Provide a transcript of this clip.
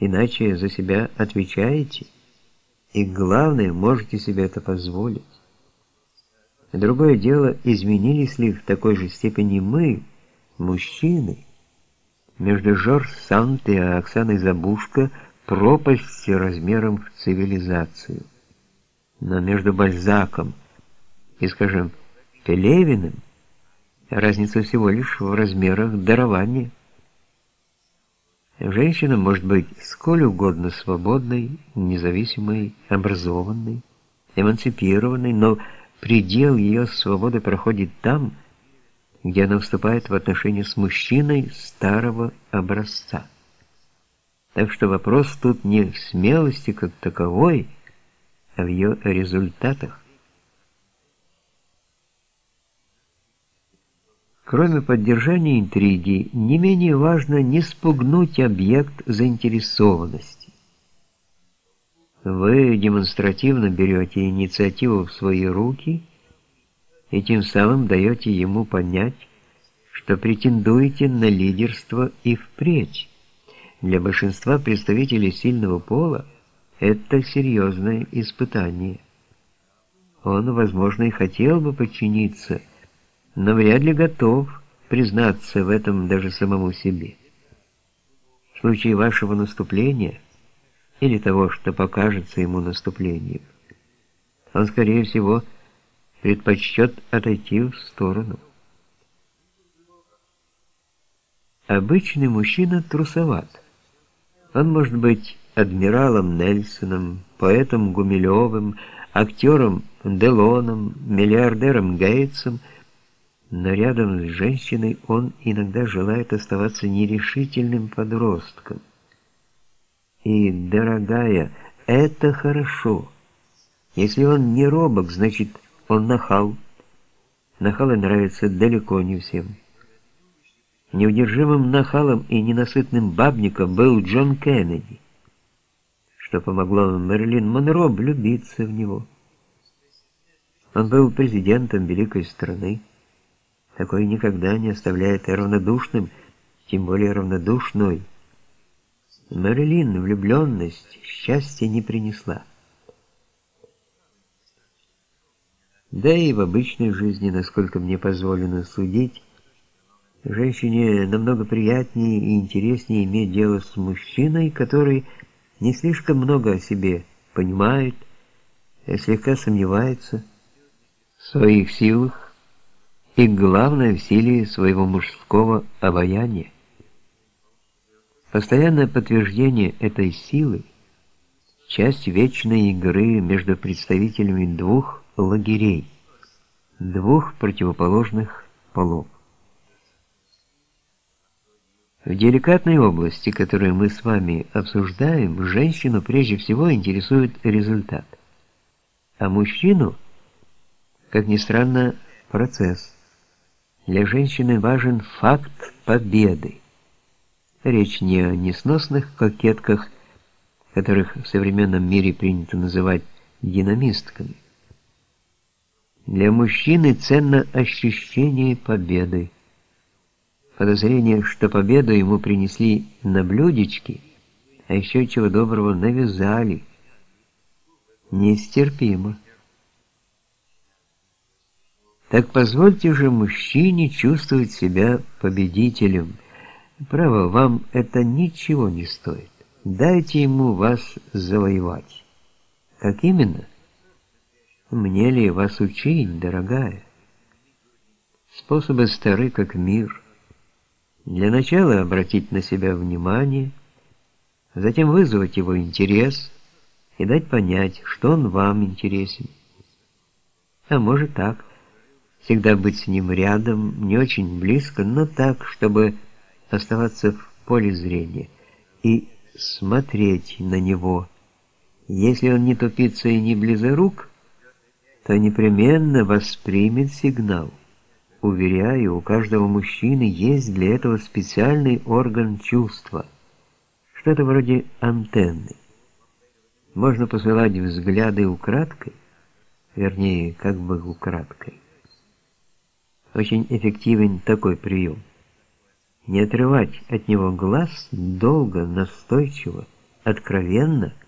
иначе за себя отвечаете, и главное, можете себе это позволить. Другое дело, изменились ли в такой же степени мы, мужчины. Между Жорж Сант и Оксаной Забушко пропасть размером в цивилизацию. Но между Бальзаком и, скажем, Пелевиным разница всего лишь в размерах дарования. Женщина может быть сколь угодно свободной, независимой, образованной, эмансипированной, но предел ее свободы проходит там, где она вступает в отношения с мужчиной старого образца. Так что вопрос тут не в смелости как таковой, а в ее результатах. Кроме поддержания интриги, не менее важно не спугнуть объект заинтересованности. Вы демонстративно берете инициативу в свои руки и тем самым даете ему понять, что претендуете на лидерство и впредь. Для большинства представителей сильного пола это серьезное испытание. Он, возможно, и хотел бы подчиниться, но вряд ли готов признаться в этом даже самому себе. В случае вашего наступления или того, что покажется ему наступлением, он, скорее всего, предпочтет отойти в сторону. Обычный мужчина трусоват. Он может быть адмиралом Нельсоном, поэтом Гумилевым, актером Делоном, миллиардером Гейтсом – но рядом с женщиной он иногда желает оставаться нерешительным подростком. И, дорогая, это хорошо. Если он не робок, значит, он нахал. Нахалы нравятся далеко не всем. Неудержимым нахалом и ненасытным бабником был Джон Кеннеди, что помогло Мерлин Монро влюбиться в него. Он был президентом великой страны, такой никогда не оставляет равнодушным, тем более равнодушной. Мэрилин влюбленность счастья не принесла. Да и в обычной жизни, насколько мне позволено судить, женщине намного приятнее и интереснее иметь дело с мужчиной, который не слишком много о себе понимает, а слегка сомневается в своих силах, и главное в силе своего мужского обаяния. Постоянное подтверждение этой силы – часть вечной игры между представителями двух лагерей, двух противоположных полов. В деликатной области, которую мы с вами обсуждаем, женщину прежде всего интересует результат, а мужчину, как ни странно, процесс – для женщины важен факт победы. Речь не о несносных кокетках, которых в современном мире принято называть динамистками. Для мужчины ценно ощущение победы. Подозрение, что победу ему принесли на блюдечке, а еще чего доброго навязали. Нестерпимо. Так позвольте же мужчине чувствовать себя победителем. Право, вам это ничего не стоит. Дайте ему вас завоевать. Как именно? Мне ли вас учить, дорогая? Способы стары, как мир. Для начала обратить на себя внимание, затем вызвать его интерес и дать понять, что он вам интересен. А может так – всегда быть с ним рядом, не очень близко, но так, чтобы оставаться в поле зрения и смотреть на него. Если он не тупица и не близорук, то непременно воспримет сигнал. Уверяю, у каждого мужчины есть для этого специальный орган чувства, что-то вроде антенны. Можно посылать взгляды украдкой, вернее, как бы украдкой. Очень эффективен такой прием. Не отрывать от него глаз долго, настойчиво, откровенно –